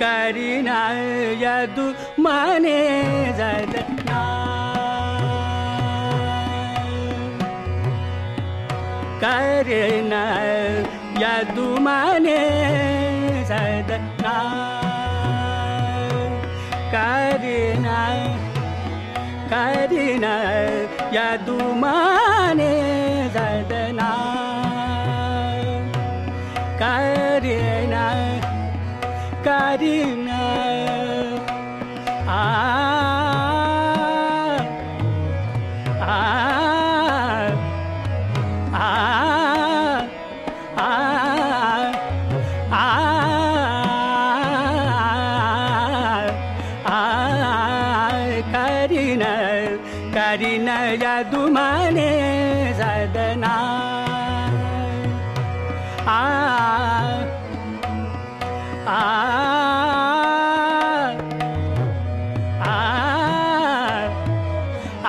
करीना यदु माने जगना करीना यदु माने sadna karina karina yadumane sadna karina ah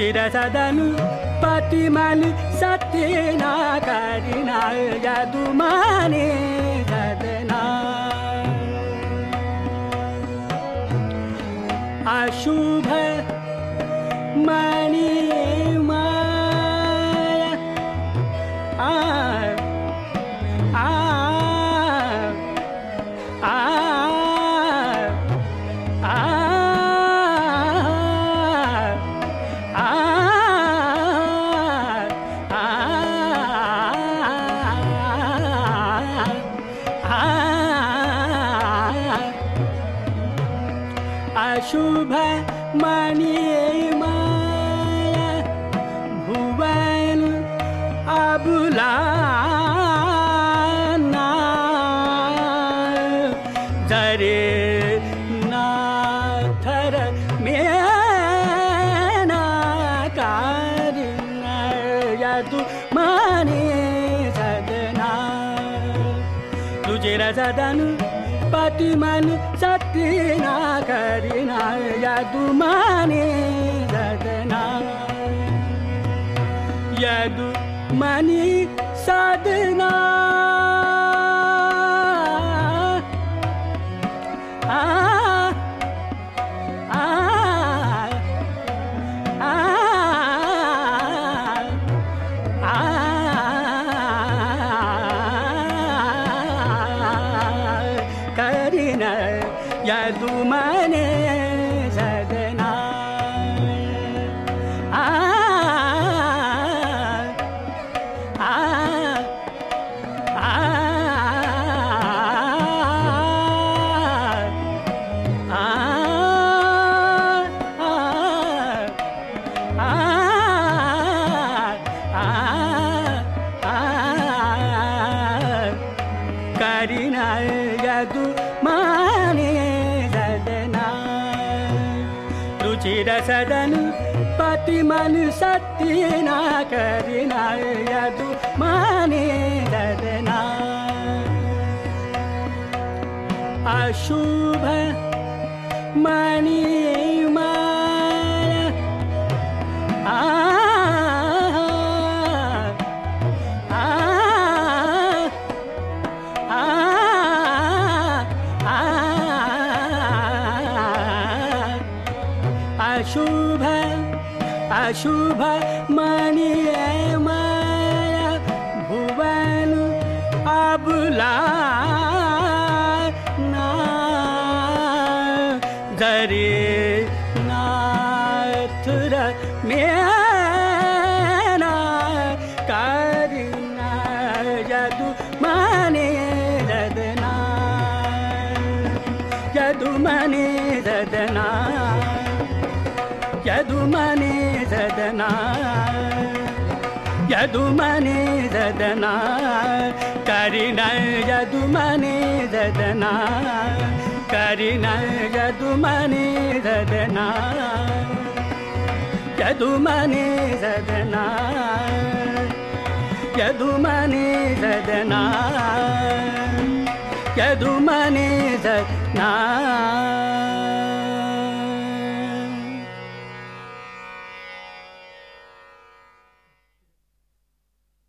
चिरसदनु पतिमनु सत्यना करिना यदुमाने सदना अशुभ मणि शुभ मणि माया। भुवन अबुला जरे नाथर मेना कारिना यदु माने सदना। तुझे रजदनु पतिमनु सत्यना करिना यदुमाने सदना यदु मणि सदना यदुमने रुचिरसदनु पतिमनु सत्यना करिना यदु माने मणि अशुभ अशुभ मणि माया भुवन अबुला करिना यदु माने रदना। यदु मने रदना यदुमने मनी सदना कदं मनी यदना कारीन यदी यदना कारीन यदु मनी सदना कदु मनी सदना कदु मनी